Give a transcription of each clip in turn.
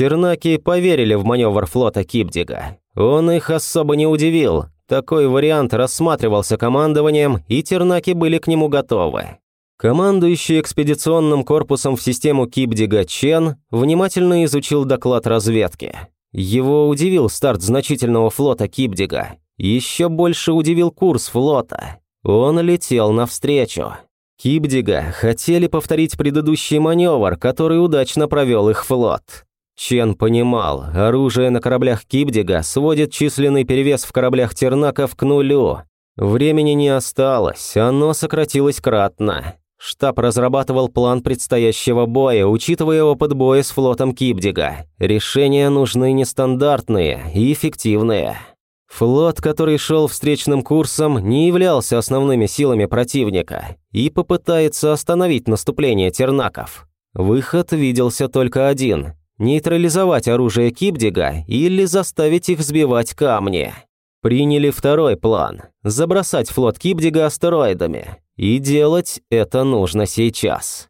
Тернаки поверили в маневр флота Кипдига. Он их особо не удивил. Такой вариант рассматривался командованием, и тернаки были к нему готовы. Командующий экспедиционным корпусом в систему Кипдига Чен внимательно изучил доклад разведки. Его удивил старт значительного флота Кипдига. Еще больше удивил курс флота. Он летел навстречу. Кипдига хотели повторить предыдущий маневр, который удачно провел их флот. Чен понимал, оружие на кораблях Кипдига сводит численный перевес в кораблях Тернаков к нулю. Времени не осталось, оно сократилось кратно. Штаб разрабатывал план предстоящего боя, учитывая опыт боя с флотом Кипдига. Решения нужны нестандартные и эффективные. Флот, который шел встречным курсом, не являлся основными силами противника и попытается остановить наступление тернаков. Выход виделся только один нейтрализовать оружие Кипдига или заставить их сбивать камни. Приняли второй план – забросать флот Кипдига астероидами. И делать это нужно сейчас.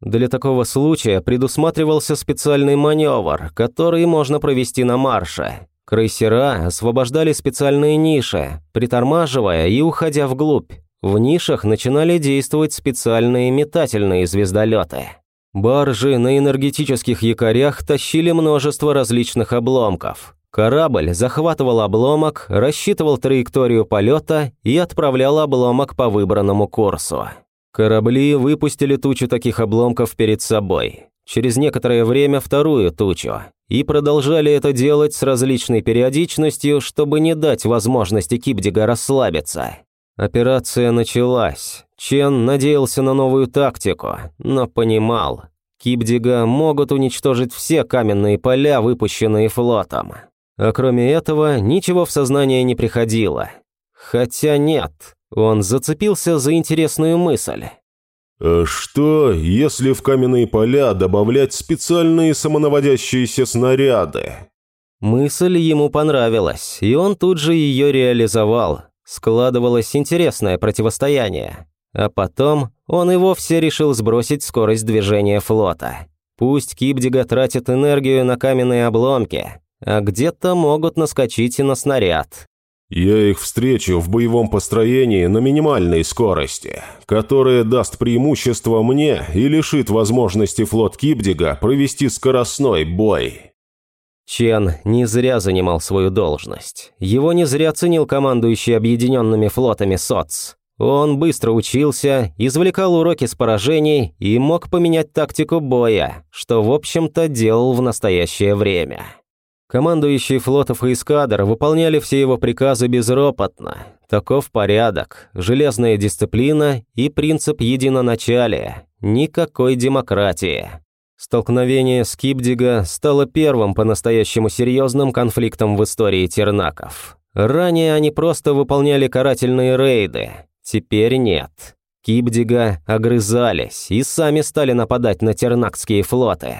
Для такого случая предусматривался специальный маневр, который можно провести на марше. Крейсера освобождали специальные ниши, притормаживая и уходя вглубь. В нишах начинали действовать специальные метательные звездолеты. Баржи на энергетических якорях тащили множество различных обломков. Корабль захватывал обломок, рассчитывал траекторию полета и отправлял обломок по выбранному курсу. Корабли выпустили тучу таких обломков перед собой. Через некоторое время вторую тучу. И продолжали это делать с различной периодичностью, чтобы не дать возможности Кипдига расслабиться. Операция началась. Чен надеялся на новую тактику, но понимал, Кипдига могут уничтожить все каменные поля, выпущенные флотом. А кроме этого, ничего в сознание не приходило. Хотя нет, он зацепился за интересную мысль. «А что, если в каменные поля добавлять специальные самонаводящиеся снаряды?» Мысль ему понравилась, и он тут же ее реализовал, Складывалось интересное противостояние. А потом он и вовсе решил сбросить скорость движения флота. Пусть Кипдига тратит энергию на каменные обломки, а где-то могут наскочить и на снаряд. «Я их встречу в боевом построении на минимальной скорости, которая даст преимущество мне и лишит возможности флот Кипдига провести скоростной бой», Чен не зря занимал свою должность. Его не зря ценил командующий объединенными флотами СОЦ. Он быстро учился, извлекал уроки с поражений и мог поменять тактику боя, что, в общем-то, делал в настоящее время. Командующие флотов и эскадр выполняли все его приказы безропотно. Таков порядок, железная дисциплина и принцип единоначалия. Никакой демократии. Столкновение с Кипдига стало первым по-настоящему серьезным конфликтом в истории тернаков. Ранее они просто выполняли карательные рейды, теперь нет. Кипдига огрызались и сами стали нападать на тернакские флоты.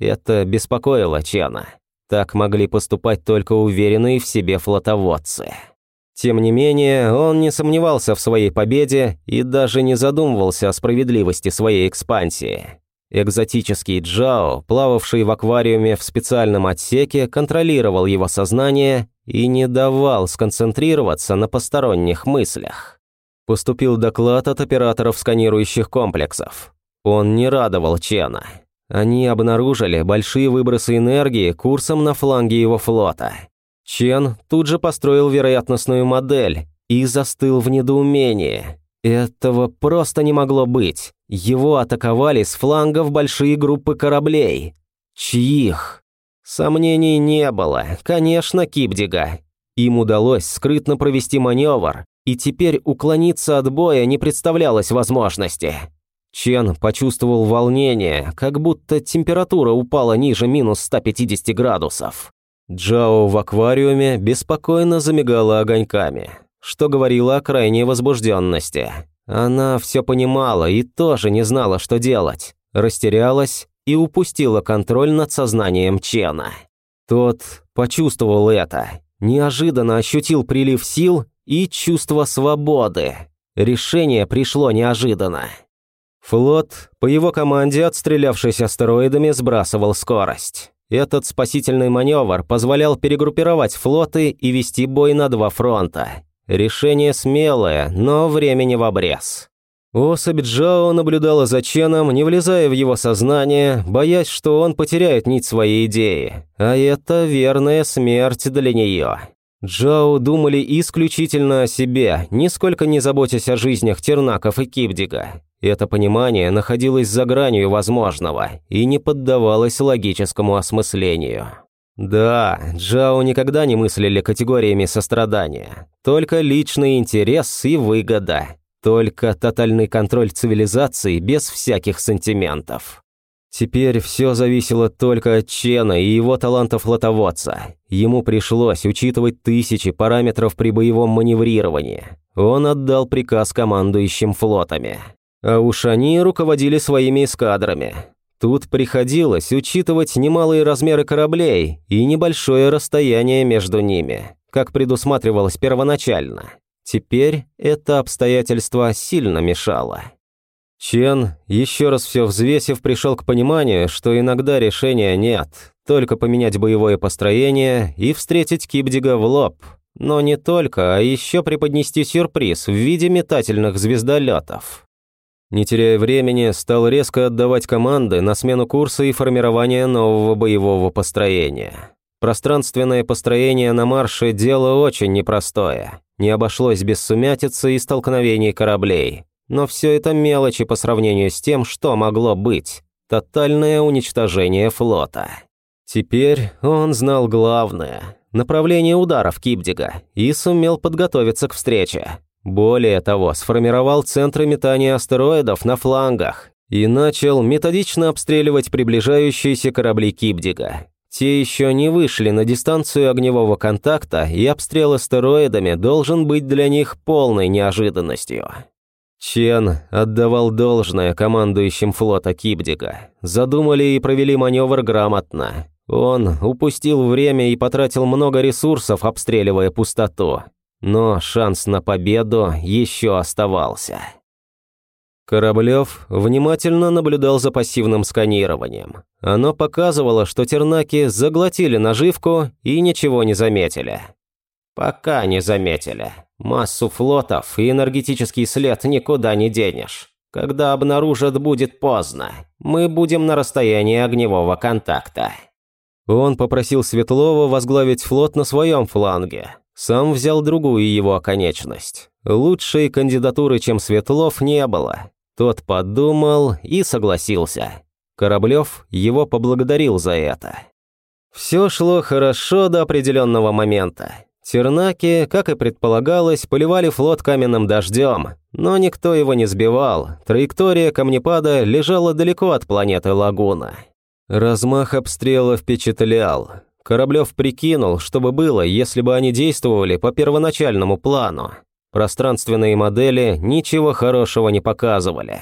Это беспокоило Чена. Так могли поступать только уверенные в себе флотоводцы. Тем не менее, он не сомневался в своей победе и даже не задумывался о справедливости своей экспансии. Экзотический Джао, плававший в аквариуме в специальном отсеке, контролировал его сознание и не давал сконцентрироваться на посторонних мыслях. Поступил доклад от операторов сканирующих комплексов. Он не радовал Чена. Они обнаружили большие выбросы энергии курсом на фланге его флота. Чен тут же построил вероятностную модель и застыл в недоумении. Этого просто не могло быть. Его атаковали с флангов большие группы кораблей. Чьих? Сомнений не было. Конечно, Кипдига. Им удалось скрытно провести маневр, и теперь уклониться от боя не представлялось возможности. Чен почувствовал волнение, как будто температура упала ниже минус 150 градусов. Джао в аквариуме беспокойно замигала огоньками что говорило о крайней возбужденности. Она все понимала и тоже не знала, что делать. Растерялась и упустила контроль над сознанием Чена. Тот почувствовал это, неожиданно ощутил прилив сил и чувство свободы. Решение пришло неожиданно. Флот, по его команде, отстрелявшись астероидами, сбрасывал скорость. Этот спасительный маневр позволял перегруппировать флоты и вести бой на два фронта. Решение смелое, но времени в обрез. Особь Джао наблюдала за Ченом, не влезая в его сознание, боясь, что он потеряет нить своей идеи. А это верная смерть для нее. Джао думали исключительно о себе, нисколько не заботясь о жизнях Тернаков и Кибдига. Это понимание находилось за гранью возможного и не поддавалось логическому осмыслению. Да, Джао никогда не мыслили категориями сострадания, только личный интерес и выгода, только тотальный контроль цивилизации без всяких сантиментов. Теперь все зависело только от Чена и его таланта флотоводца. Ему пришлось учитывать тысячи параметров при боевом маневрировании. Он отдал приказ командующим флотами. А уж они руководили своими эскадрами. Тут приходилось учитывать немалые размеры кораблей и небольшое расстояние между ними, как предусматривалось первоначально. Теперь это обстоятельство сильно мешало. Чен, еще раз все взвесив, пришел к пониманию, что иногда решения нет, только поменять боевое построение и встретить Кибдига в лоб. Но не только, а еще преподнести сюрприз в виде метательных звездолетов. Не теряя времени, стал резко отдавать команды на смену курса и формирование нового боевого построения. Пространственное построение на марше – дело очень непростое. Не обошлось без сумятицы и столкновений кораблей. Но все это мелочи по сравнению с тем, что могло быть. Тотальное уничтожение флота. Теперь он знал главное – направление ударов Кипдига и сумел подготовиться к встрече. Более того, сформировал центры метания астероидов на флангах и начал методично обстреливать приближающиеся корабли Кипдига. Те еще не вышли на дистанцию огневого контакта, и обстрел астероидами должен быть для них полной неожиданностью. Чен отдавал должное командующим флота Кибдига. Задумали и провели маневр грамотно. Он упустил время и потратил много ресурсов, обстреливая пустоту. Но шанс на победу еще оставался. Кораблев внимательно наблюдал за пассивным сканированием. Оно показывало, что тернаки заглотили наживку и ничего не заметили. Пока не заметили. Массу флотов и энергетический след никуда не денешь. Когда обнаружат, будет поздно. Мы будем на расстоянии огневого контакта. Он попросил Светлова возглавить флот на своем фланге. Сам взял другую его оконечность. Лучшей кандидатуры, чем Светлов, не было. Тот подумал и согласился. Кораблев его поблагодарил за это. Все шло хорошо до определенного момента. Тернаки, как и предполагалось, поливали флот каменным дождем, но никто его не сбивал, траектория камнепада лежала далеко от планеты Лагуна. Размах обстрела впечатлял. Кораблев прикинул, что бы было, если бы они действовали по первоначальному плану. Пространственные модели ничего хорошего не показывали.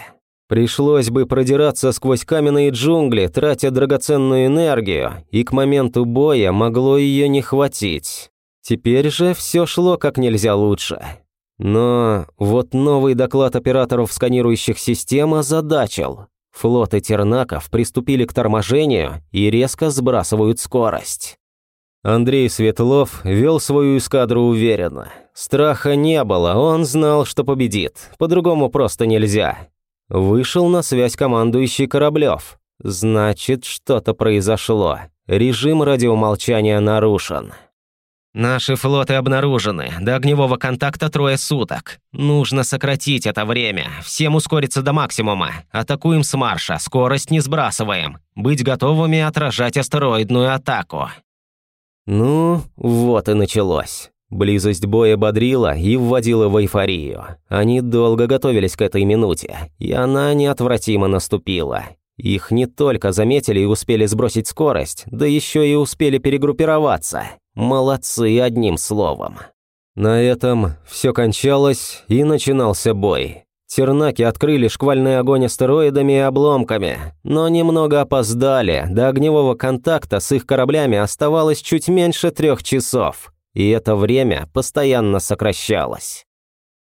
Пришлось бы продираться сквозь каменные джунгли, тратя драгоценную энергию, и к моменту боя могло ее не хватить. Теперь же все шло как нельзя лучше. Но вот новый доклад операторов сканирующих систем озадачил. Флоты тернаков приступили к торможению и резко сбрасывают скорость. Андрей Светлов вел свою эскадру уверенно. Страха не было, он знал, что победит. По-другому просто нельзя. Вышел на связь командующий Кораблев. Значит, что-то произошло. Режим радиомолчания нарушен. Наши флоты обнаружены. До огневого контакта трое суток. Нужно сократить это время. Всем ускориться до максимума. Атакуем с марша. Скорость не сбрасываем. Быть готовыми отражать астероидную атаку. Ну, вот и началось. Близость боя бодрила и вводила в эйфорию. Они долго готовились к этой минуте, и она неотвратимо наступила. Их не только заметили и успели сбросить скорость, да еще и успели перегруппироваться. Молодцы, одним словом. На этом все кончалось, и начинался бой. Тернаки открыли шквальный огонь астероидами и обломками, но немного опоздали, до огневого контакта с их кораблями оставалось чуть меньше трех часов, и это время постоянно сокращалось.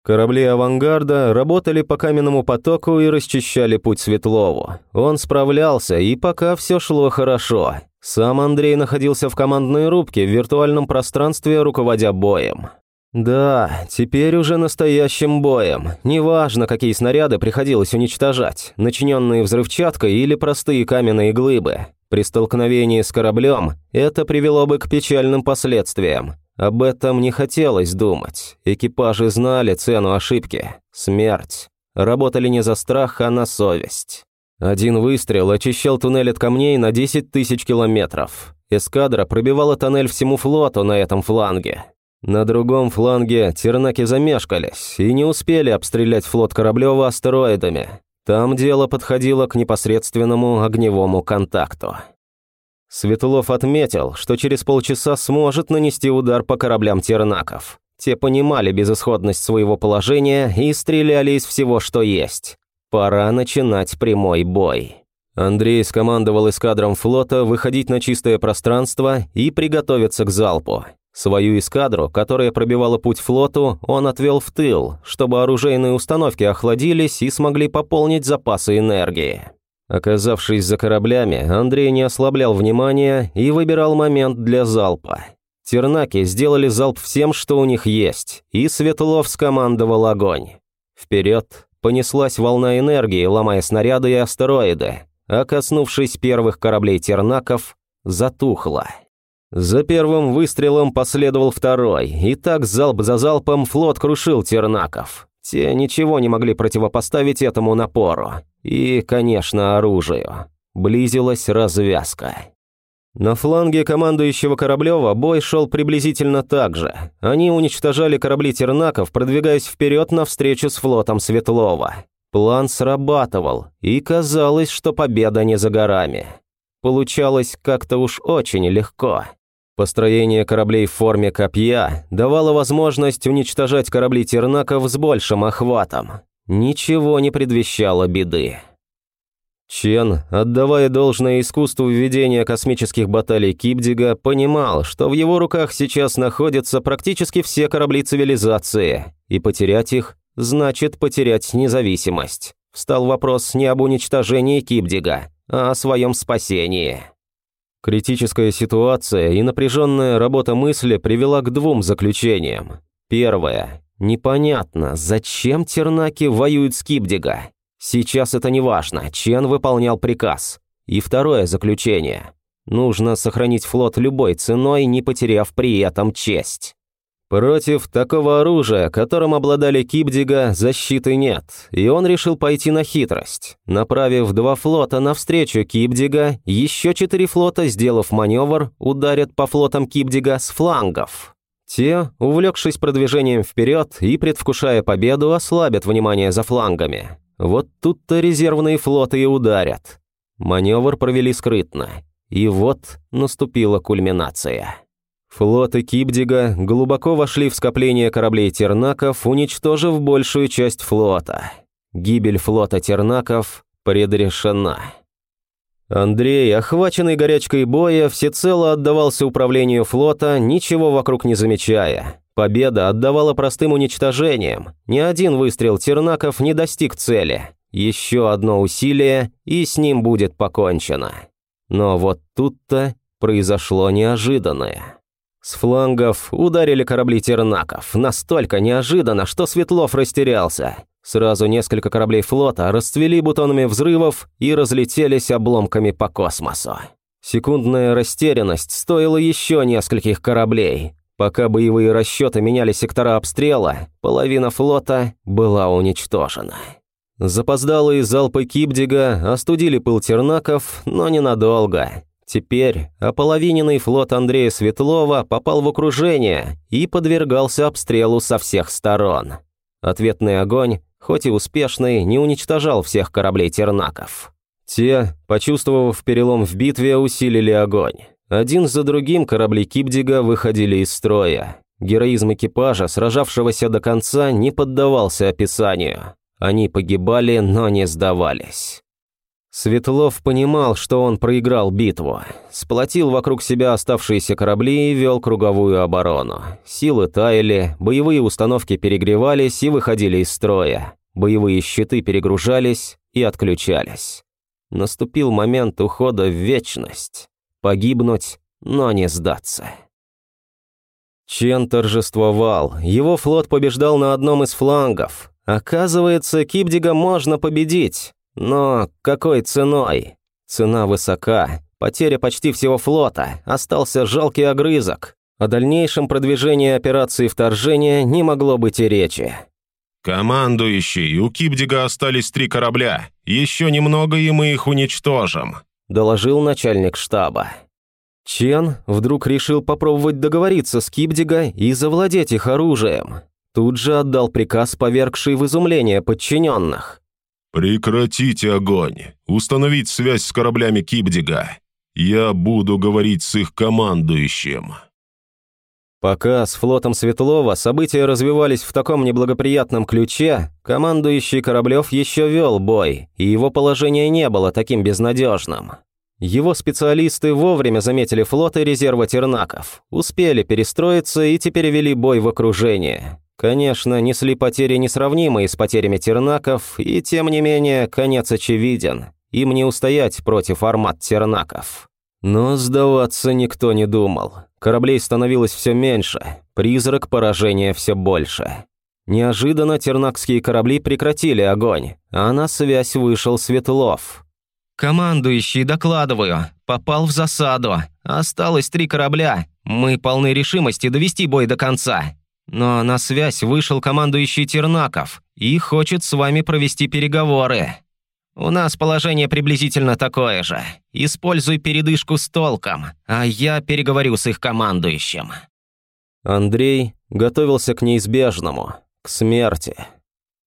Корабли авангарда работали по каменному потоку и расчищали путь Светлову. Он справлялся, и пока все шло хорошо. Сам Андрей находился в командной рубке в виртуальном пространстве, руководя боем. Да, теперь уже настоящим боем. Неважно, какие снаряды приходилось уничтожать, начиненные взрывчаткой или простые каменные глыбы. При столкновении с кораблем это привело бы к печальным последствиям. Об этом не хотелось думать. Экипажи знали цену ошибки. Смерть. Работали не за страх, а на совесть. Один выстрел очищал туннель от камней на 10 тысяч километров. Эскадра пробивала тоннель всему флоту на этом фланге. На другом фланге тернаки замешкались и не успели обстрелять флот Кораблева астероидами. Там дело подходило к непосредственному огневому контакту. Светлов отметил, что через полчаса сможет нанести удар по кораблям тернаков. Те понимали безысходность своего положения и стреляли из всего, что есть. Пора начинать прямой бой. Андрей скомандовал эскадрам флота выходить на чистое пространство и приготовиться к залпу. Свою эскадру, которая пробивала путь флоту, он отвел в тыл, чтобы оружейные установки охладились и смогли пополнить запасы энергии. Оказавшись за кораблями, Андрей не ослаблял внимания и выбирал момент для залпа. Тернаки сделали залп всем, что у них есть, и Светлов скомандовал огонь. Вперед понеслась волна энергии, ломая снаряды и астероиды, а коснувшись первых кораблей тернаков, затухла. За первым выстрелом последовал второй, и так залп за залпом флот крушил тернаков. Те ничего не могли противопоставить этому напору. И, конечно, оружию. Близилась развязка. На фланге командующего Кораблева бой шел приблизительно так же. Они уничтожали корабли Тернаков, продвигаясь вперед навстречу с флотом Светлова. План срабатывал, и казалось, что победа не за горами. Получалось как-то уж очень легко. Построение кораблей в форме копья давало возможность уничтожать корабли Тернаков с большим охватом. Ничего не предвещало беды. Чен, отдавая должное искусству ведения космических баталий Кипдига, понимал, что в его руках сейчас находятся практически все корабли цивилизации, и потерять их значит потерять независимость. Встал вопрос не об уничтожении Кипдига, а о своем спасении. Критическая ситуация и напряженная работа мысли привела к двум заключениям. Первое. Непонятно, зачем Тернаки воюют с Кипдига. Сейчас это не важно, Чен выполнял приказ. И второе заключение. Нужно сохранить флот любой ценой, не потеряв при этом честь. Против такого оружия, которым обладали Кипдига, защиты нет, и он решил пойти на хитрость. Направив два флота навстречу Кипдига, еще четыре флота, сделав маневр, ударят по флотам Кипдига с флангов. Те, увлекшись продвижением вперед и предвкушая победу, ослабят внимание за флангами. Вот тут-то резервные флоты и ударят. Маневр провели скрытно. И вот наступила кульминация. Флоты Кипдига глубоко вошли в скопление кораблей Тернаков, уничтожив большую часть флота. Гибель флота Тернаков предрешена. Андрей, охваченный горячкой боя, всецело отдавался управлению флота, ничего вокруг не замечая. Победа отдавала простым уничтожением. Ни один выстрел Тернаков не достиг цели. Еще одно усилие, и с ним будет покончено. Но вот тут-то произошло неожиданное. С флангов ударили корабли Тернаков, настолько неожиданно, что Светлов растерялся. Сразу несколько кораблей флота расцвели бутонами взрывов и разлетелись обломками по космосу. Секундная растерянность стоила еще нескольких кораблей. Пока боевые расчеты меняли сектора обстрела, половина флота была уничтожена. Запоздалые залпы Кипдига остудили пыл Тернаков, но ненадолго. Теперь ополовиненный флот Андрея Светлова попал в окружение и подвергался обстрелу со всех сторон. Ответный огонь хоть и успешный, не уничтожал всех кораблей тернаков. Те, почувствовав перелом в битве, усилили огонь. Один за другим корабли Кипдига выходили из строя. Героизм экипажа, сражавшегося до конца, не поддавался описанию. Они погибали, но не сдавались. Светлов понимал, что он проиграл битву. Сплотил вокруг себя оставшиеся корабли и вел круговую оборону. Силы таяли, боевые установки перегревались и выходили из строя. Боевые щиты перегружались и отключались. Наступил момент ухода в вечность. Погибнуть, но не сдаться. Чен торжествовал, его флот побеждал на одном из флангов. Оказывается, Кипдига можно победить, но какой ценой? Цена высока, потеря почти всего флота, остался жалкий огрызок. О дальнейшем продвижении операции вторжения не могло быть и речи. «Командующий, у Кипдига остались три корабля. Еще немного, и мы их уничтожим», – доложил начальник штаба. Чен вдруг решил попробовать договориться с Кипдига и завладеть их оружием. Тут же отдал приказ, повергший в изумление подчиненных. «Прекратите огонь! Установить связь с кораблями Кипдига! Я буду говорить с их командующим!» Пока с флотом Светлова события развивались в таком неблагоприятном ключе, командующий Кораблев еще вел бой, и его положение не было таким безнадежным. Его специалисты вовремя заметили флот и резерва тернаков, успели перестроиться и теперь вели бой в окружении. Конечно, несли потери несравнимые с потерями тернаков, и тем не менее, конец очевиден. Им не устоять против армат тернаков. Но сдаваться никто не думал. Кораблей становилось все меньше, призрак поражения все больше. Неожиданно тернакские корабли прекратили огонь, а на связь вышел Светлов. «Командующий, докладываю. Попал в засаду. Осталось три корабля. Мы полны решимости довести бой до конца. Но на связь вышел командующий Тернаков и хочет с вами провести переговоры. У нас положение приблизительно такое же. Используй передышку с толком, а я переговорю с их командующим». Андрей готовился к неизбежному, к смерти.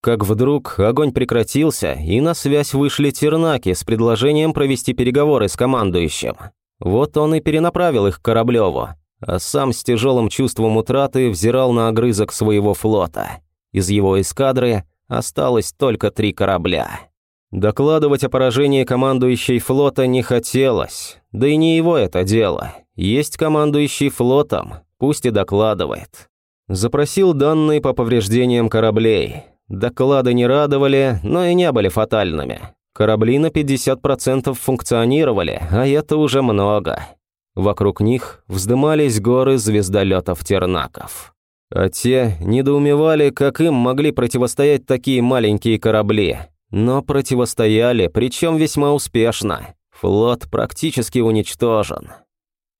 Как вдруг огонь прекратился, и на связь вышли тернаки с предложением провести переговоры с командующим. Вот он и перенаправил их к Кораблеву, а сам с тяжелым чувством утраты взирал на огрызок своего флота. Из его эскадры осталось только три корабля. Докладывать о поражении командующей флота не хотелось, да и не его это дело. Есть командующий флотом, пусть и докладывает. Запросил данные по повреждениям кораблей. Доклады не радовали, но и не были фатальными. Корабли на 50% функционировали, а это уже много. Вокруг них вздымались горы звездолетов-тернаков. А те недоумевали, как им могли противостоять такие маленькие корабли. Но противостояли, причем весьма успешно. Флот практически уничтожен.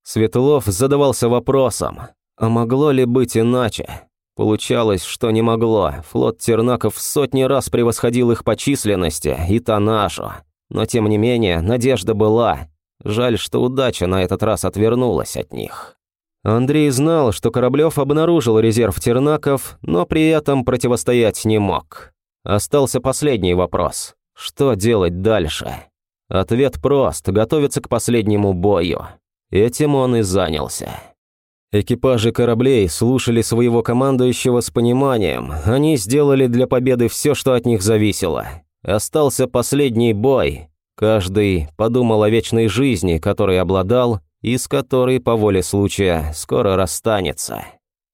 Светлов задавался вопросом, а могло ли быть иначе? Получалось, что не могло. Флот Тернаков сотни раз превосходил их по численности и тоннажу. Но тем не менее, надежда была. Жаль, что удача на этот раз отвернулась от них. Андрей знал, что Кораблев обнаружил резерв Тернаков, но при этом противостоять не мог. Остался последний вопрос. Что делать дальше? Ответ прост – готовиться к последнему бою. Этим он и занялся. Экипажи кораблей слушали своего командующего с пониманием. Они сделали для победы все, что от них зависело. Остался последний бой. Каждый подумал о вечной жизни, которой обладал, и с которой, по воле случая, скоро расстанется.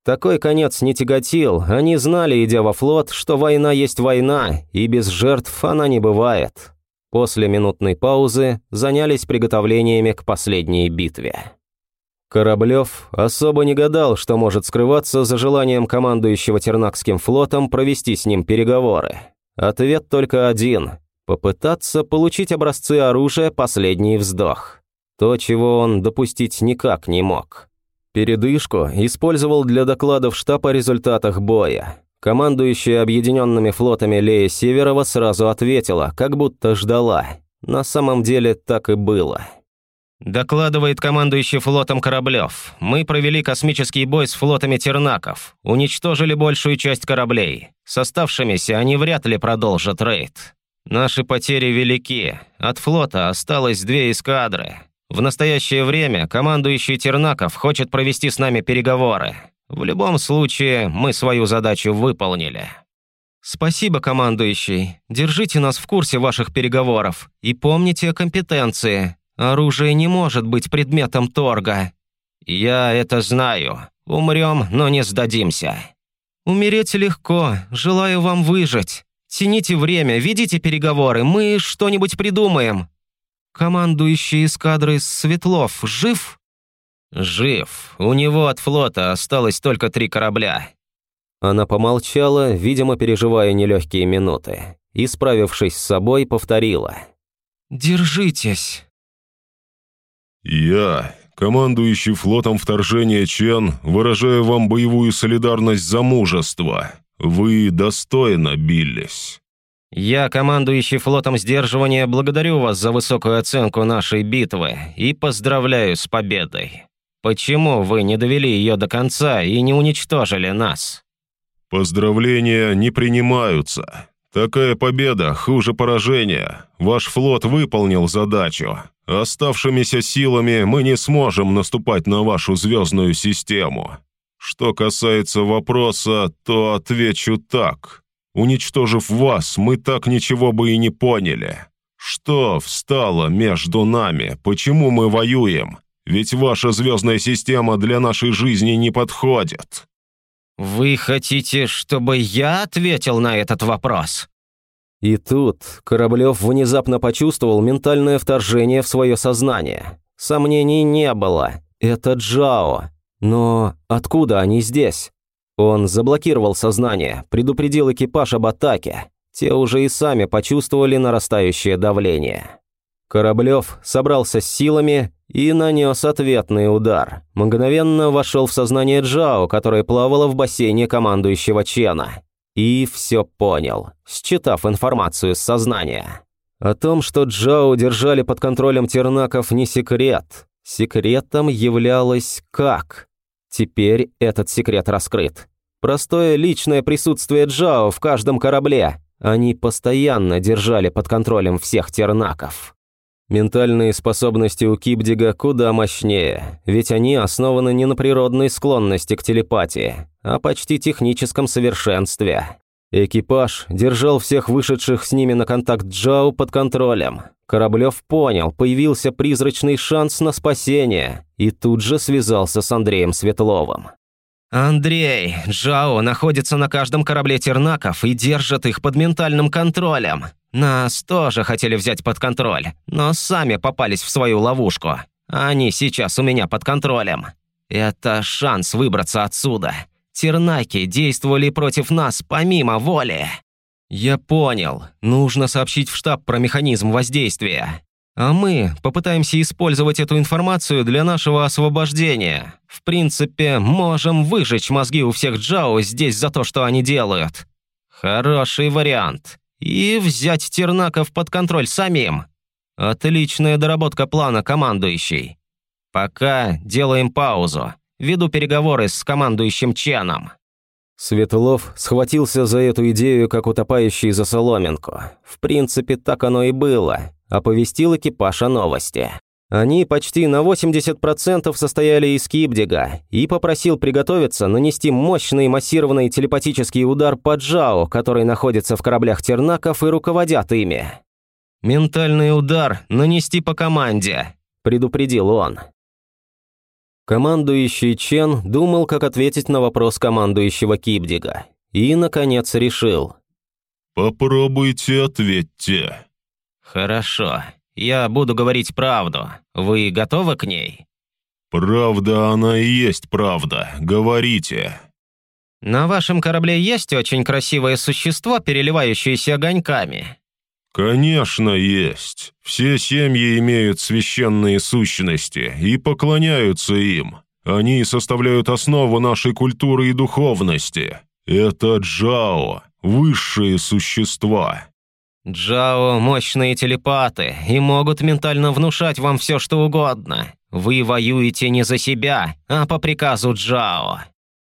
Такой конец не тяготил, они знали, идя во флот, что война есть война, и без жертв она не бывает. После минутной паузы занялись приготовлениями к последней битве. Кораблев особо не гадал, что может скрываться за желанием командующего Тернакским флотом провести с ним переговоры. Ответ только один – попытаться получить образцы оружия «Последний вздох». То, чего он допустить никак не мог. Передышку использовал для докладов штаб о результатах боя. Командующая объединенными флотами Лея Северова сразу ответила, как будто ждала. На самом деле так и было. Докладывает командующий флотом Кораблев. Мы провели космический бой с флотами Тернаков. Уничтожили большую часть кораблей. С оставшимися они вряд ли продолжат рейд. Наши потери велики. От флота осталось две эскадры. В настоящее время командующий Тернаков хочет провести с нами переговоры. В любом случае, мы свою задачу выполнили. Спасибо, командующий. Держите нас в курсе ваших переговоров и помните о компетенции. Оружие не может быть предметом торга. Я это знаю. Умрем, но не сдадимся. Умереть легко. Желаю вам выжить. Тяните время, ведите переговоры, мы что-нибудь придумаем. Командующий эскадрой Светлов жив?» «Жив. У него от флота осталось только три корабля». Она помолчала, видимо, переживая нелегкие минуты, и, справившись с собой, повторила. «Держитесь». «Я, командующий флотом вторжения Чен, выражаю вам боевую солидарность за мужество. Вы достойно бились». «Я, командующий флотом сдерживания, благодарю вас за высокую оценку нашей битвы и поздравляю с победой. Почему вы не довели ее до конца и не уничтожили нас?» «Поздравления не принимаются. Такая победа хуже поражения. Ваш флот выполнил задачу. Оставшимися силами мы не сможем наступать на вашу звездную систему. Что касается вопроса, то отвечу так. Уничтожив вас, мы так ничего бы и не поняли. Что встало между нами? Почему мы воюем? Ведь ваша звездная система для нашей жизни не подходит». «Вы хотите, чтобы я ответил на этот вопрос?» И тут Кораблев внезапно почувствовал ментальное вторжение в свое сознание. Сомнений не было. Это Джао. Но откуда они здесь? Он заблокировал сознание, предупредил экипаж об атаке. Те уже и сами почувствовали нарастающее давление. Кораблев собрался с силами и нанес ответный удар. Мгновенно вошел в сознание Джао, которое плавало в бассейне командующего Чена. И все понял, считав информацию с сознания. О том, что Джао держали под контролем тернаков, не секрет. Секретом являлось как? Теперь этот секрет раскрыт. Простое личное присутствие Джао в каждом корабле. Они постоянно держали под контролем всех тернаков. Ментальные способности у Кибдига куда мощнее, ведь они основаны не на природной склонности к телепатии, а почти техническом совершенстве. Экипаж держал всех вышедших с ними на контакт Джао под контролем. Кораблев понял, появился призрачный шанс на спасение, и тут же связался с Андреем Светловым. «Андрей, Джао находится на каждом корабле тернаков и держит их под ментальным контролем. Нас тоже хотели взять под контроль, но сами попались в свою ловушку. Они сейчас у меня под контролем. Это шанс выбраться отсюда. Тернаки действовали против нас помимо воли. Я понял. Нужно сообщить в штаб про механизм воздействия. А мы попытаемся использовать эту информацию для нашего освобождения. В принципе, можем выжечь мозги у всех Джао здесь за то, что они делают. Хороший вариант. И взять Тернаков под контроль самим. Отличная доработка плана, командующий. Пока делаем паузу. Веду переговоры с командующим Ченом». Светлов схватился за эту идею, как утопающий за соломинку. В принципе, так оно и было. Оповестил экипаж о новости. Они почти на 80% состояли из Кибдига и попросил приготовиться нанести мощный массированный телепатический удар по Джао, который находится в кораблях Тернаков и руководят ими. «Ментальный удар нанести по команде», – предупредил он. Командующий Чен думал, как ответить на вопрос командующего Кибдига. И, наконец, решил. «Попробуйте ответьте». «Хорошо. Я буду говорить правду. Вы готовы к ней?» «Правда она и есть правда. Говорите». «На вашем корабле есть очень красивое существо, переливающееся огоньками?» «Конечно есть. Все семьи имеют священные сущности и поклоняются им. Они составляют основу нашей культуры и духовности. Это Джао, высшие существа». «Джао – мощные телепаты и могут ментально внушать вам все, что угодно. Вы воюете не за себя, а по приказу Джао».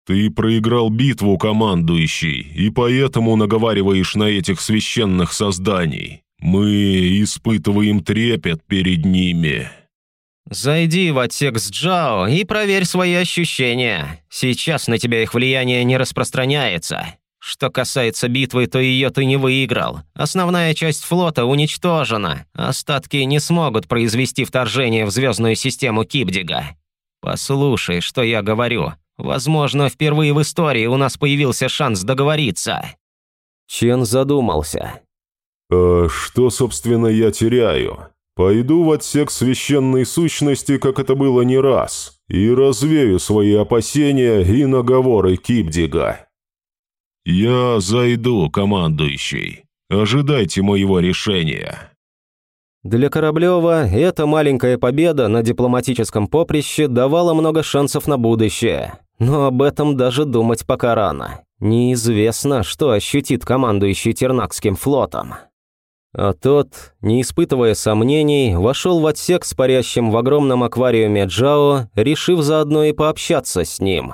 «Ты проиграл битву, командующий, и поэтому наговариваешь на этих священных созданий. Мы испытываем трепет перед ними». «Зайди в отсек с Джао и проверь свои ощущения. Сейчас на тебя их влияние не распространяется. Что касается битвы, то ее ты не выиграл. Основная часть флота уничтожена. Остатки не смогут произвести вторжение в звездную систему Кибдига. Послушай, что я говорю. Возможно, впервые в истории у нас появился шанс договориться». Чен задумался. «А что, собственно, я теряю? Пойду в отсек священной сущности, как это было не раз, и развею свои опасения и наговоры Кипдига. «Я зайду, командующий. Ожидайте моего решения». Для Кораблева эта маленькая победа на дипломатическом поприще давала много шансов на будущее. Но об этом даже думать пока рано. Неизвестно, что ощутит командующий Тернакским флотом. А тот, не испытывая сомнений, вошел в отсек с парящим в огромном аквариуме Джао, решив заодно и пообщаться с ним.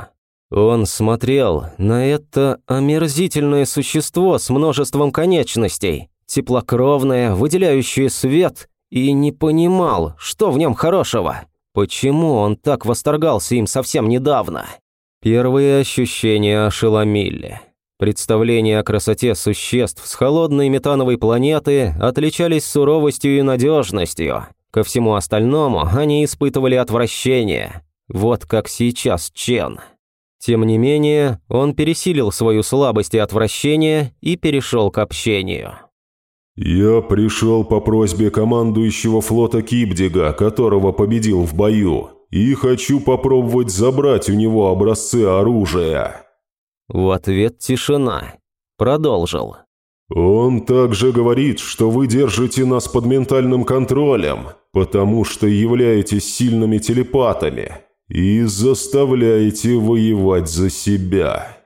Он смотрел на это омерзительное существо с множеством конечностей, теплокровное, выделяющее свет, и не понимал, что в нем хорошего. Почему он так восторгался им совсем недавно? Первые ощущения ошеломили. Представления о красоте существ с холодной метановой планеты отличались суровостью и надежностью. Ко всему остальному они испытывали отвращение. Вот как сейчас Чен. Тем не менее, он пересилил свою слабость и отвращение и перешел к общению. «Я пришел по просьбе командующего флота Кипдига, которого победил в бою, и хочу попробовать забрать у него образцы оружия». В ответ тишина. Продолжил. «Он также говорит, что вы держите нас под ментальным контролем, потому что являетесь сильными телепатами и заставляете воевать за себя».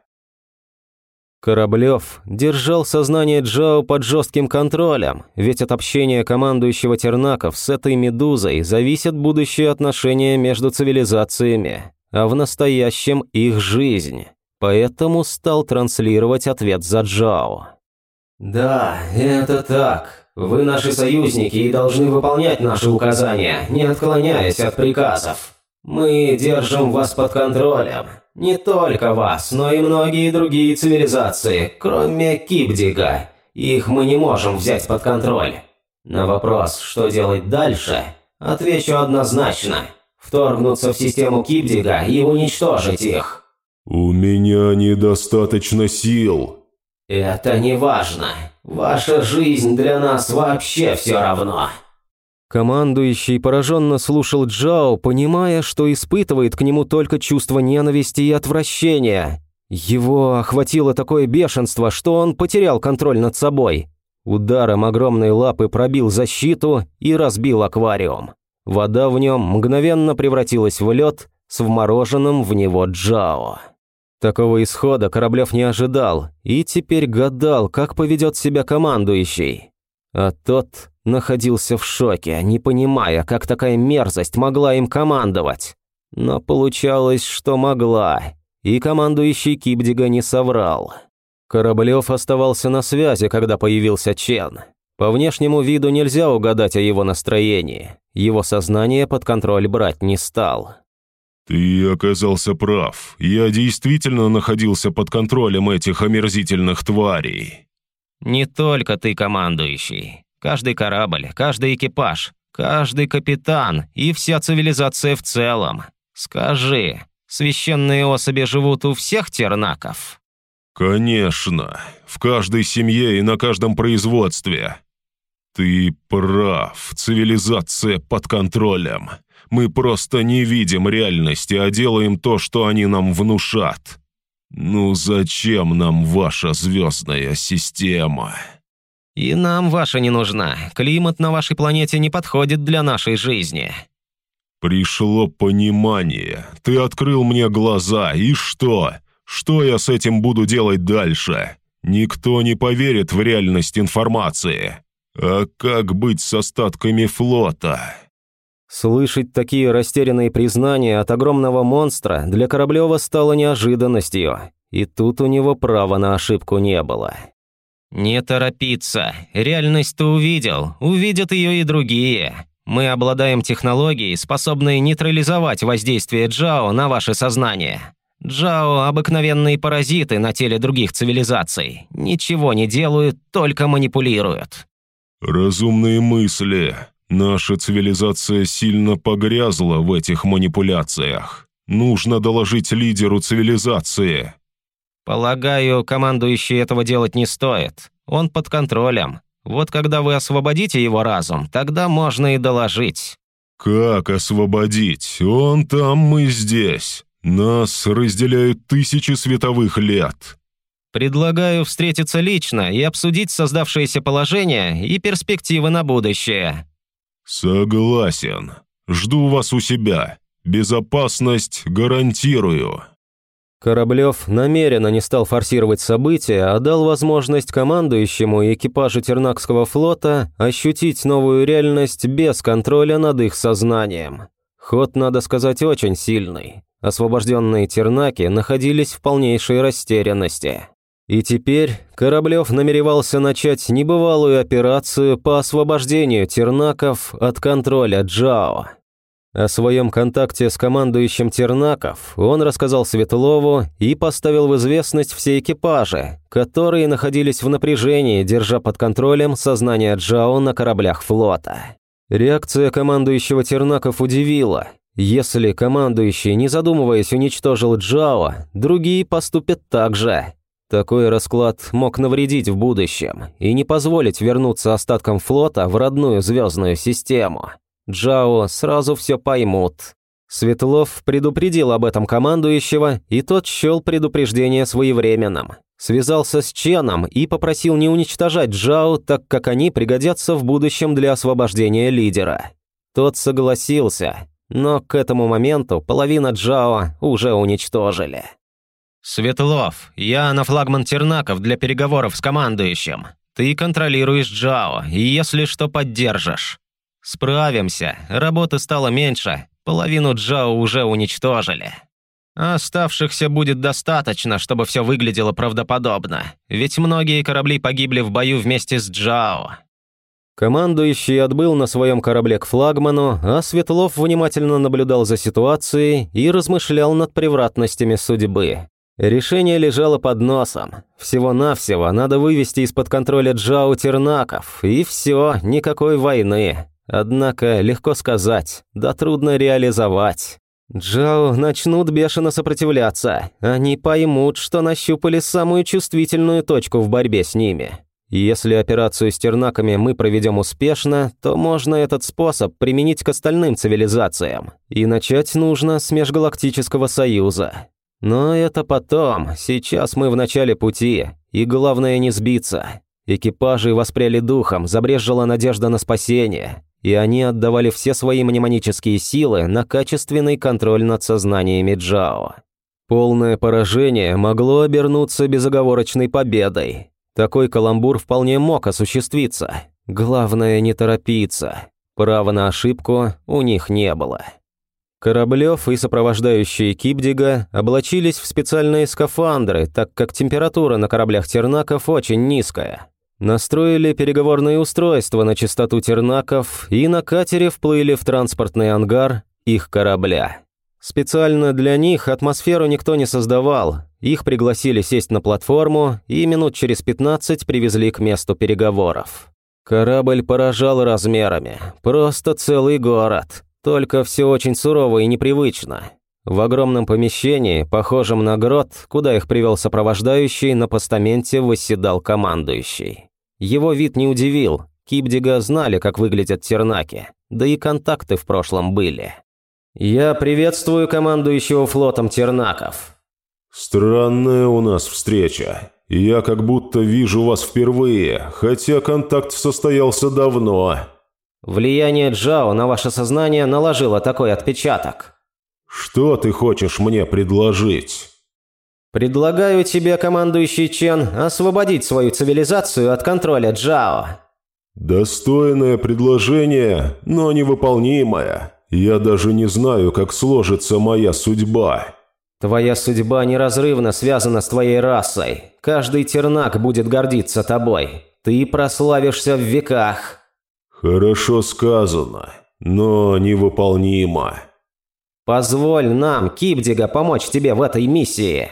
Кораблев держал сознание Джао под жестким контролем, ведь от общения командующего Тернаков с этой медузой зависит будущее отношения между цивилизациями, а в настоящем их жизнь поэтому стал транслировать ответ за Джао. «Да, это так. Вы наши союзники и должны выполнять наши указания, не отклоняясь от приказов. Мы держим вас под контролем. Не только вас, но и многие другие цивилизации, кроме Кипдига. Их мы не можем взять под контроль. На вопрос, что делать дальше, отвечу однозначно. Вторгнуться в систему Кипдига и уничтожить их». «У меня недостаточно сил». «Это не важно. Ваша жизнь для нас вообще все равно». Командующий пораженно слушал Джао, понимая, что испытывает к нему только чувство ненависти и отвращения. Его охватило такое бешенство, что он потерял контроль над собой. Ударом огромной лапы пробил защиту и разбил аквариум. Вода в нем мгновенно превратилась в лед с вмороженным в него Джао. Такого исхода Кораблев не ожидал и теперь гадал, как поведет себя командующий. А тот находился в шоке, не понимая, как такая мерзость могла им командовать. Но получалось, что могла, и командующий Кипдига не соврал. Кораблев оставался на связи, когда появился Чен. По внешнему виду нельзя угадать о его настроении. Его сознание под контроль брать не стал. «Ты оказался прав. Я действительно находился под контролем этих омерзительных тварей». «Не только ты, командующий. Каждый корабль, каждый экипаж, каждый капитан и вся цивилизация в целом. Скажи, священные особи живут у всех тернаков?» «Конечно. В каждой семье и на каждом производстве. Ты прав. Цивилизация под контролем. Мы просто не видим реальности, а делаем то, что они нам внушат. Ну зачем нам ваша звездная система?» «И нам ваша не нужна. Климат на вашей планете не подходит для нашей жизни». «Пришло понимание. Ты открыл мне глаза, и что? Что я с этим буду делать дальше? Никто не поверит в реальность информации. А как быть с остатками флота?» Слышать такие растерянные признания от огромного монстра для Кораблева стало неожиданностью, и тут у него права на ошибку не было. «Не торопиться. Реальность ты увидел, увидят ее и другие. Мы обладаем технологией, способной нейтрализовать воздействие Джао на ваше сознание. Джао – обыкновенные паразиты на теле других цивилизаций. Ничего не делают, только манипулируют». «Разумные мысли. Наша цивилизация сильно погрязла в этих манипуляциях. Нужно доложить лидеру цивилизации». «Полагаю, командующий этого делать не стоит. Он под контролем. Вот когда вы освободите его разум, тогда можно и доложить». «Как освободить? Он там, мы здесь. Нас разделяют тысячи световых лет». «Предлагаю встретиться лично и обсудить создавшееся положение и перспективы на будущее». «Согласен. Жду вас у себя. Безопасность гарантирую». Кораблев намеренно не стал форсировать события, а дал возможность командующему и экипажу Тернакского флота ощутить новую реальность без контроля над их сознанием. Ход, надо сказать, очень сильный. Освобожденные Тернаки находились в полнейшей растерянности. И теперь Кораблев намеревался начать небывалую операцию по освобождению Тернаков от контроля Джао. О своем контакте с командующим Тернаков он рассказал Светлову и поставил в известность все экипажи, которые находились в напряжении, держа под контролем сознание Джао на кораблях флота. Реакция командующего Тернаков удивила. Если командующий, не задумываясь, уничтожил Джао, другие поступят так же. Такой расклад мог навредить в будущем и не позволить вернуться остаткам флота в родную звездную систему. Джао сразу все поймут. Светлов предупредил об этом командующего, и тот счел предупреждение своевременным. Связался с Ченом и попросил не уничтожать Джао, так как они пригодятся в будущем для освобождения лидера. Тот согласился, но к этому моменту половина Джао уже уничтожили. «Светлов, я на флагман Тернаков для переговоров с командующим. Ты контролируешь Джао, и если что, поддержишь. Справимся, работы стало меньше, половину Джао уже уничтожили. оставшихся будет достаточно, чтобы все выглядело правдоподобно, ведь многие корабли погибли в бою вместе с Джао. Командующий отбыл на своем корабле к флагману, а Светлов внимательно наблюдал за ситуацией и размышлял над превратностями судьбы. Решение лежало под носом. Всего-навсего надо вывести из-под контроля Джао Тернаков, и все, никакой войны. Однако легко сказать, да трудно реализовать. Джао начнут бешено сопротивляться. Они поймут, что нащупали самую чувствительную точку в борьбе с ними. Если операцию с тернаками мы проведем успешно, то можно этот способ применить к остальным цивилизациям. И начать нужно с Межгалактического Союза. Но это потом, сейчас мы в начале пути, и главное не сбиться. Экипажи воспряли духом, забрежила надежда на спасение и они отдавали все свои мнемонические силы на качественный контроль над сознаниями Джао. Полное поражение могло обернуться безоговорочной победой. Такой каламбур вполне мог осуществиться. Главное не торопиться. Права на ошибку у них не было. Кораблев и сопровождающие Кипдига облачились в специальные скафандры, так как температура на кораблях Тернаков очень низкая. Настроили переговорные устройства на частоту тернаков и на катере вплыли в транспортный ангар их корабля. Специально для них атмосферу никто не создавал, их пригласили сесть на платформу и минут через 15 привезли к месту переговоров. Корабль поражал размерами, просто целый город, только все очень сурово и непривычно. В огромном помещении, похожем на грот, куда их привел сопровождающий, на постаменте восседал командующий. Его вид не удивил. Кипдига знали, как выглядят тернаки. Да и контакты в прошлом были. «Я приветствую командующего флотом тернаков». «Странная у нас встреча. Я как будто вижу вас впервые, хотя контакт состоялся давно». «Влияние Джао на ваше сознание наложило такой отпечаток». «Что ты хочешь мне предложить?» Предлагаю тебе, командующий Чен, освободить свою цивилизацию от контроля Джао. Достойное предложение, но невыполнимое. Я даже не знаю, как сложится моя судьба. Твоя судьба неразрывно связана с твоей расой. Каждый тернак будет гордиться тобой. Ты прославишься в веках. Хорошо сказано, но невыполнимо. Позволь нам, Кипдига, помочь тебе в этой миссии.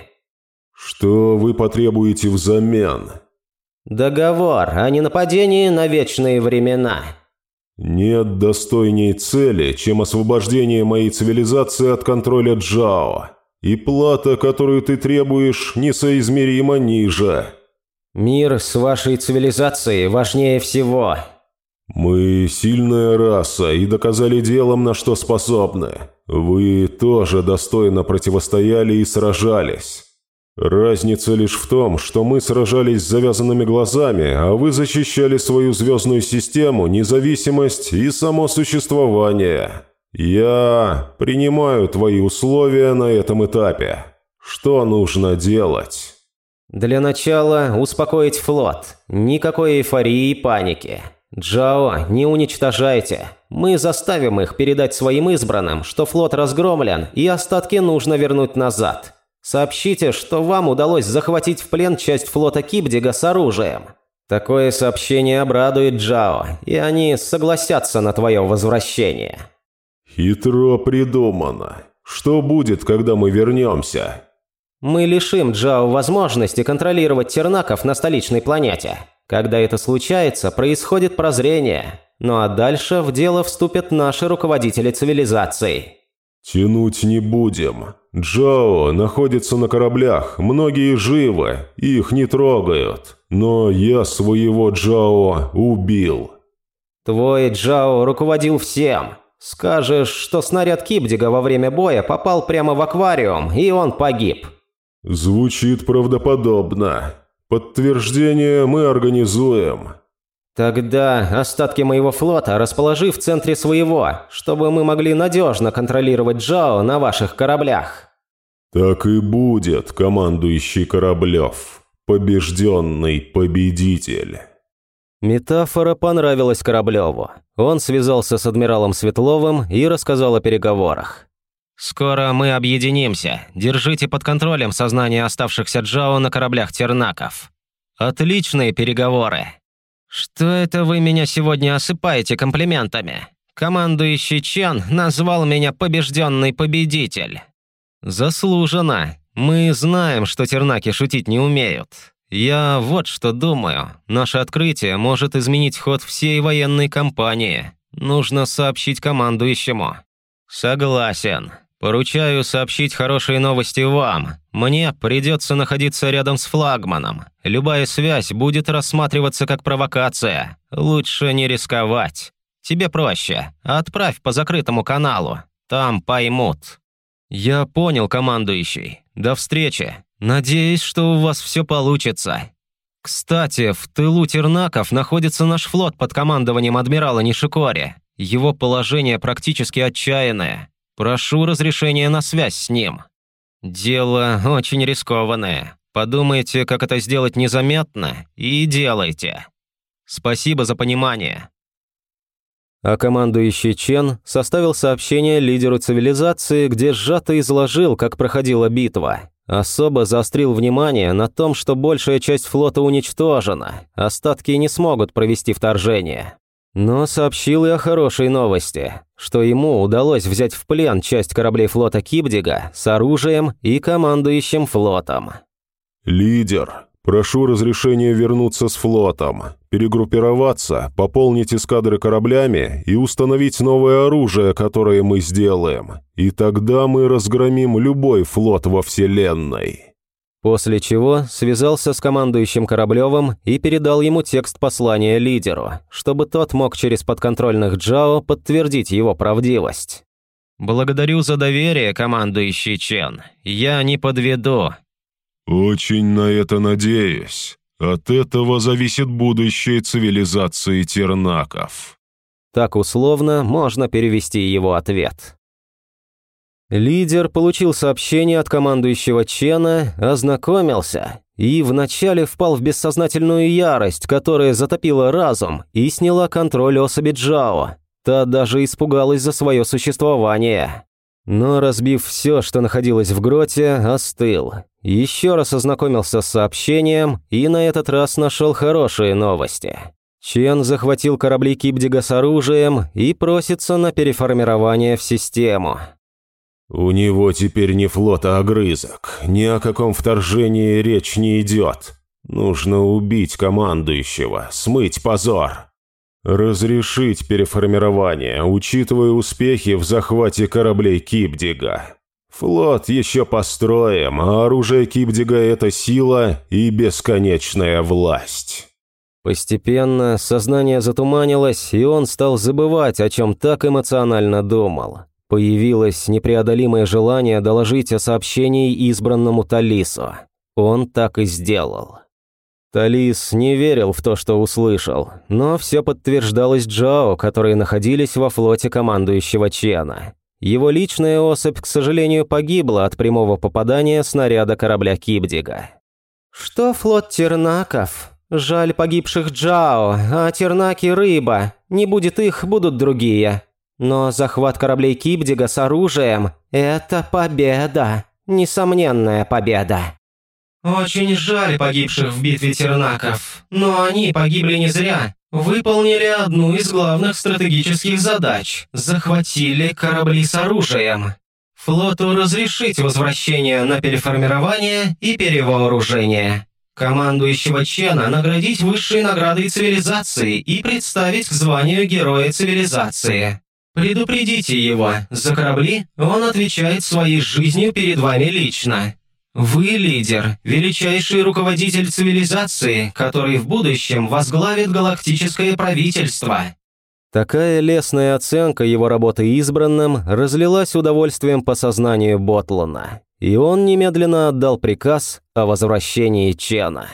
«Что вы потребуете взамен?» «Договор о ненападении на вечные времена». «Нет достойней цели, чем освобождение моей цивилизации от контроля Джао. И плата, которую ты требуешь, несоизмеримо ниже». Мир с вашей цивилизацией важнее всего. Мы сильная раса и доказали делом, на что способны. Вы тоже достойно противостояли и сражались. Разница лишь в том, что мы сражались с завязанными глазами, а вы защищали свою звездную систему, независимость и само существование. Я принимаю твои условия на этом этапе. Что нужно делать? Для начала успокоить флот. Никакой эйфории и паники. Джао, не уничтожайте. Мы заставим их передать своим избранным, что флот разгромлен и остатки нужно вернуть назад. Сообщите, что вам удалось захватить в плен часть флота Кибдига с оружием. Такое сообщение обрадует Джао, и они согласятся на твое возвращение». «Хитро придумано. Что будет, когда мы вернемся?» «Мы лишим Джао возможности контролировать тернаков на столичной планете. Когда это случается, происходит прозрение. Ну а дальше в дело вступят наши руководители цивилизации». «Тянуть не будем. Джао находится на кораблях, многие живы, их не трогают. Но я своего Джао убил». «Твой Джао руководил всем. Скажешь, что снаряд Кибдига во время боя попал прямо в аквариум, и он погиб». «Звучит правдоподобно. Подтверждение мы организуем». Тогда остатки моего флота расположи в центре своего, чтобы мы могли надежно контролировать Джао на ваших кораблях. Так и будет, командующий Кораблев. Побежденный победитель. Метафора понравилась Кораблеву. Он связался с адмиралом Светловым и рассказал о переговорах. «Скоро мы объединимся. Держите под контролем сознание оставшихся Джао на кораблях Тернаков. Отличные переговоры. «Что это вы меня сегодня осыпаете комплиментами? Командующий Чен назвал меня побежденный победитель». «Заслуженно. Мы знаем, что тернаки шутить не умеют. Я вот что думаю. Наше открытие может изменить ход всей военной кампании. Нужно сообщить командующему». «Согласен. Поручаю сообщить хорошие новости вам. Мне придется находиться рядом с флагманом. Любая связь будет рассматриваться как провокация. Лучше не рисковать. Тебе проще. Отправь по закрытому каналу. Там поймут. Я понял, командующий. До встречи. Надеюсь, что у вас все получится. Кстати, в тылу Тернаков находится наш флот под командованием адмирала Нишикори. Его положение практически отчаянное. Прошу разрешения на связь с ним. Дело очень рискованное. Подумайте, как это сделать незаметно, и делайте. Спасибо за понимание. А командующий Чен составил сообщение лидеру цивилизации, где сжато изложил, как проходила битва. Особо заострил внимание на том, что большая часть флота уничтожена, остатки не смогут провести вторжение. Но сообщил и о хорошей новости, что ему удалось взять в плен часть кораблей флота Кибдига с оружием и командующим флотом. «Лидер, прошу разрешения вернуться с флотом, перегруппироваться, пополнить эскадры кораблями и установить новое оружие, которое мы сделаем. И тогда мы разгромим любой флот во Вселенной». После чего связался с командующим Кораблевым и передал ему текст послания лидеру, чтобы тот мог через подконтрольных Джао подтвердить его правдивость. «Благодарю за доверие, командующий Чен. Я не подведу». «Очень на это надеюсь. От этого зависит будущее цивилизации тернаков». Так условно можно перевести его ответ. Лидер получил сообщение от командующего Чена, ознакомился и вначале впал в бессознательную ярость, которая затопила разум и сняла контроль особи Джао. Та даже испугалась за свое существование. Но, разбив все, что находилось в гроте, остыл. Еще раз ознакомился с сообщением и на этот раз нашел хорошие новости. Чен захватил корабли Кипдига с оружием и просится на переформирование в систему. «У него теперь не флот, а огрызок. Ни о каком вторжении речь не идет. Нужно убить командующего, смыть позор. Разрешить переформирование, учитывая успехи в захвате кораблей Кипдига. Флот еще построим, а оружие Кипдига – это сила и бесконечная власть. Постепенно сознание затуманилось, и он стал забывать, о чем так эмоционально думал. Появилось непреодолимое желание доложить о сообщении избранному Талису. Он так и сделал. Талис не верил в то, что услышал, но все подтверждалось Джао, которые находились во флоте командующего Чена. Его личная особь, к сожалению, погибла от прямого попадания снаряда корабля Кибдига. «Что флот Тернаков? Жаль погибших Джао, а Тернаки – рыба. Не будет их, будут другие. Но захват кораблей Кибдига с оружием – это победа. Несомненная победа. Очень жаль погибших в битве Тернаков, но они погибли не зря. Выполнили одну из главных стратегических задач – захватили корабли с оружием. Флоту разрешить возвращение на переформирование и перевооружение. Командующего Чена наградить высшей наградой цивилизации и представить к званию Героя Цивилизации. Предупредите его, за корабли он отвечает своей жизнью перед вами лично. Вы лидер, величайший руководитель цивилизации, который в будущем возглавит галактическое правительство. Такая лестная оценка его работы избранным разлилась удовольствием по сознанию Ботлана, и он немедленно отдал приказ о возвращении Чена.